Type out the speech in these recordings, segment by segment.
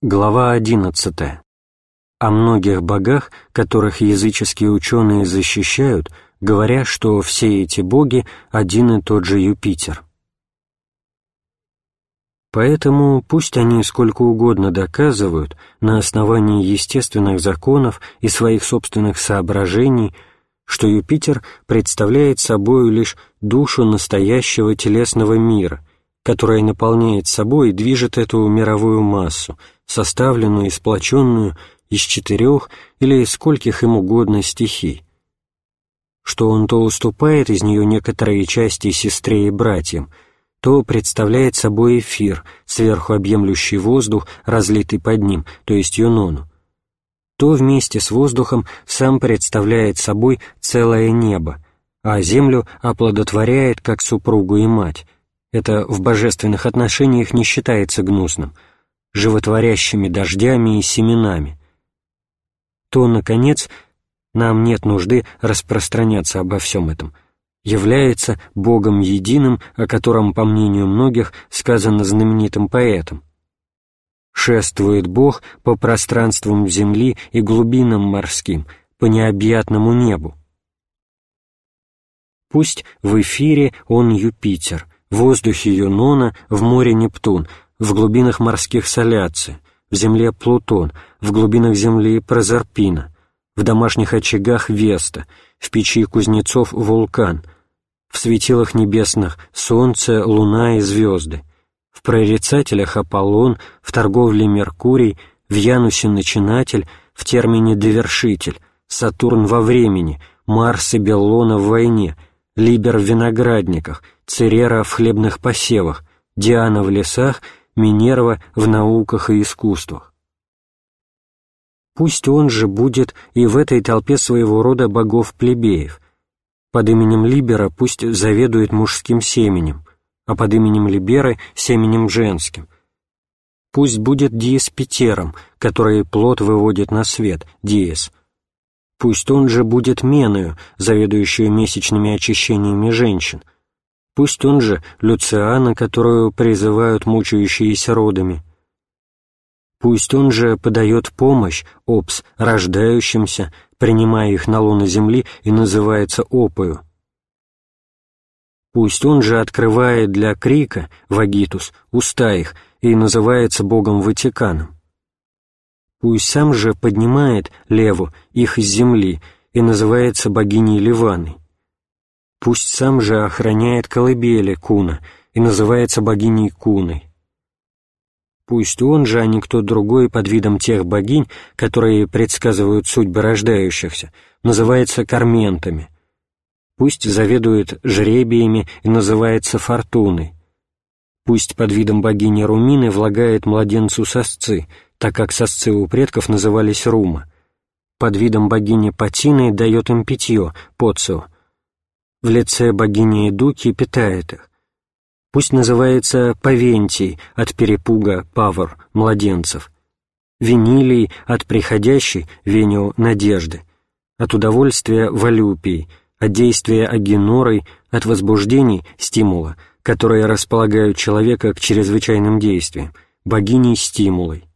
Глава 11. О многих богах, которых языческие ученые защищают, говоря, что все эти боги – один и тот же Юпитер. Поэтому пусть они сколько угодно доказывают на основании естественных законов и своих собственных соображений, что Юпитер представляет собой лишь душу настоящего телесного мира, которая наполняет собой и движет эту мировую массу – составленную и сплоченную из четырех или скольких им угодно стихий, что он то уступает из нее некоторые части сестре и братьям, то представляет собой эфир, сверху объемлющий воздух, разлитый под ним, то есть юнону, то вместе с воздухом сам представляет собой целое небо, а землю оплодотворяет как супругу и мать. Это в божественных отношениях не считается гнусным – животворящими дождями и семенами, то, наконец, нам нет нужды распространяться обо всем этом, является Богом единым, о котором, по мнению многих, сказано знаменитым поэтом. «Шествует Бог по пространствам земли и глубинам морским, по необъятному небу». Пусть в эфире он Юпитер, в воздухе Юнона, в море Нептун — в глубинах морских Соляци, в земле Плутон, в глубинах земли Прозерпина, в домашних очагах Веста, в печи кузнецов Вулкан, в светилах небесных Солнце, Луна и звезды, в прорицателях Аполлон, в торговле Меркурий, в Янусе Начинатель, в термине Довершитель, Сатурн во времени, Марс и Беллона в войне, Либер в виноградниках, Церера в хлебных посевах, Диана в лесах Минерва в науках и искусствах. Пусть он же будет и в этой толпе своего рода богов-плебеев. Под именем Либера пусть заведует мужским семенем, а под именем Либеры — семенем женским. Пусть будет диеспетером, который плод выводит на свет, диес. Пусть он же будет меною, заведующую месячными очищениями женщин — Пусть он же Люциана, которую призывают мучающиеся родами. Пусть он же подает помощь, опс, рождающимся, принимая их на луну земли и называется опою. Пусть он же открывает для крика, вагитус, уста их и называется Богом Ватиканом. Пусть сам же поднимает леву их из земли и называется богиней Ливаной. Пусть сам же охраняет колыбели Куна и называется богиней Куной. Пусть он же, а не кто другой под видом тех богинь, которые предсказывают судьбы рождающихся, называется карментами. Пусть заведует жребиями и называется фортуной. Пусть под видом богини Румины влагает младенцу сосцы, так как сосцы у предков назывались Рума. Под видом богини Патины дает им питье, поцио, в лице богини Дуки питает их. Пусть называется Павентий от перепуга Павр, младенцев, Венилий от приходящей, Венио, надежды, от удовольствия Валюпий, от действия Агенорой, от возбуждений, стимула, которые располагают человека к чрезвычайным действиям, богиней стимулой.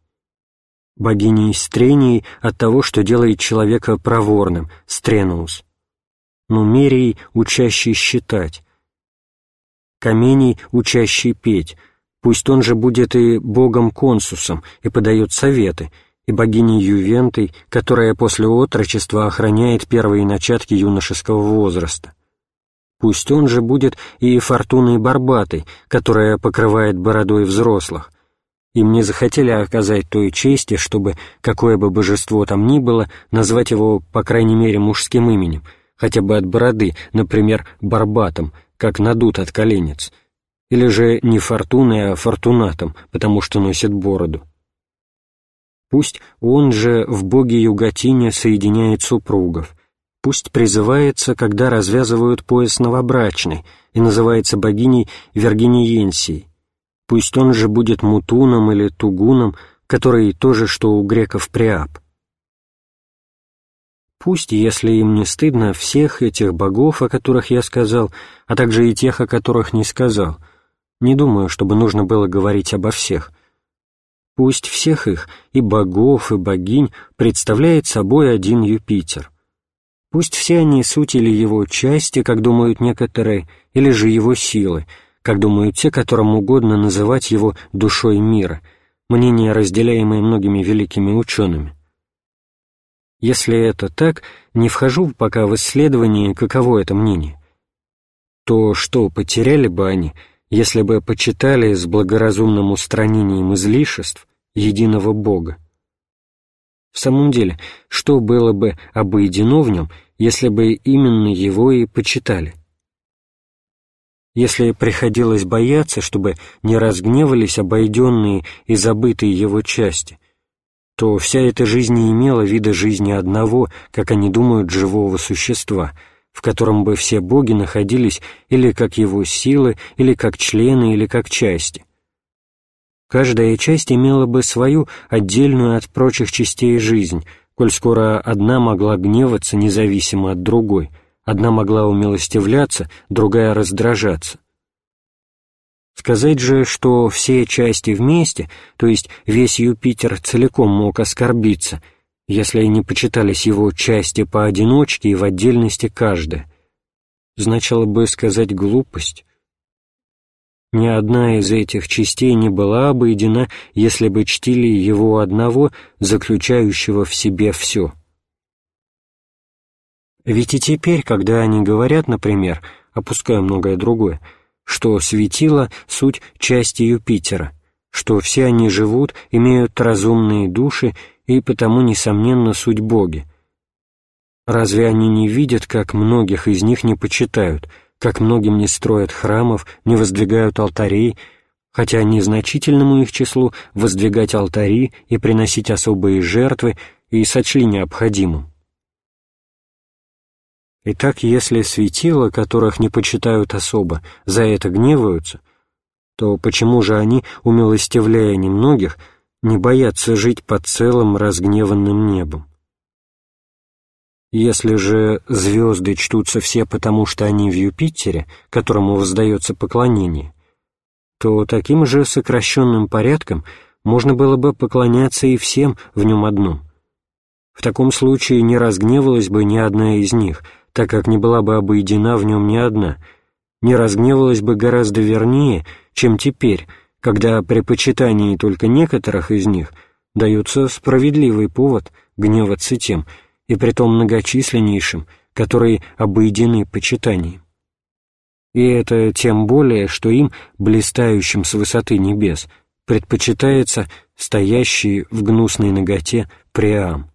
Богиней стрений от того, что делает человека проворным, стренус Нумерий, учащий считать, Камений, учащий петь, пусть он же будет и богом-консусом и подает советы, и богиней Ювентой, которая после отрочества охраняет первые начатки юношеского возраста. Пусть он же будет и фортуной Барбатой, которая покрывает бородой взрослых. Им не захотели оказать той чести, чтобы, какое бы божество там ни было, назвать его, по крайней мере, мужским именем — хотя бы от бороды, например, барбатом, как надут от коленец, или же не фортуной, а фортунатом, потому что носит бороду. Пусть он же в боге Югатине соединяет супругов, пусть призывается, когда развязывают пояс новобрачный, и называется богиней Вергиниенсией, пусть он же будет мутуном или тугуном, который тоже, что у греков приап. Пусть, если им не стыдно, всех этих богов, о которых я сказал, а также и тех, о которых не сказал. Не думаю, чтобы нужно было говорить обо всех. Пусть всех их, и богов, и богинь, представляет собой один Юпитер. Пусть все они суть или его части, как думают некоторые, или же его силы, как думают те, которым угодно называть его душой мира, мнение, разделяемое многими великими учеными. Если это так, не вхожу пока в исследование, каково это мнение. То, что потеряли бы они — если бы почитали с благоразумным устранением излишеств единого Бога. В самом деле, что было бы обойдено в нем, если бы именно его и почитали? Если приходилось бояться, чтобы не разгневались обойденные и забытые его части, то вся эта жизнь не имела вида жизни одного, как они думают, живого существа — в котором бы все боги находились или как его силы, или как члены, или как части. Каждая часть имела бы свою отдельную от прочих частей жизнь, коль скоро одна могла гневаться независимо от другой, одна могла умилостивляться, другая раздражаться. Сказать же, что все части вместе, то есть весь Юпитер целиком мог оскорбиться, если не почитались его части поодиночке и в отдельности каждая, значило бы сказать глупость. Ни одна из этих частей не была обойдена, если бы чтили его одного, заключающего в себе все. Ведь и теперь, когда они говорят, например, опуская многое другое, что светило — суть части Юпитера, что все они живут, имеют разумные души и потому, несомненно, суть боги. Разве они не видят, как многих из них не почитают, как многим не строят храмов, не воздвигают алтарей, хотя незначительному их числу воздвигать алтари и приносить особые жертвы и сочли необходимым? Итак, если светила, которых не почитают особо, за это гневаются, то почему же они, умилостивляя немногих, не боятся жить под целым разгневанным небом. Если же звезды чтутся все потому, что они в Юпитере, которому воздается поклонение, то таким же сокращенным порядком можно было бы поклоняться и всем в нем одном. В таком случае не разгневалась бы ни одна из них, так как не была бы обойдена в нем ни одна, не разгневалась бы гораздо вернее, чем теперь, когда при почитании только некоторых из них дается справедливый повод гневаться тем, и притом многочисленнейшим, которые обойдены почитанием. И это тем более, что им, блистающим с высоты небес, предпочитается стоящий в гнусной ноготе Преам.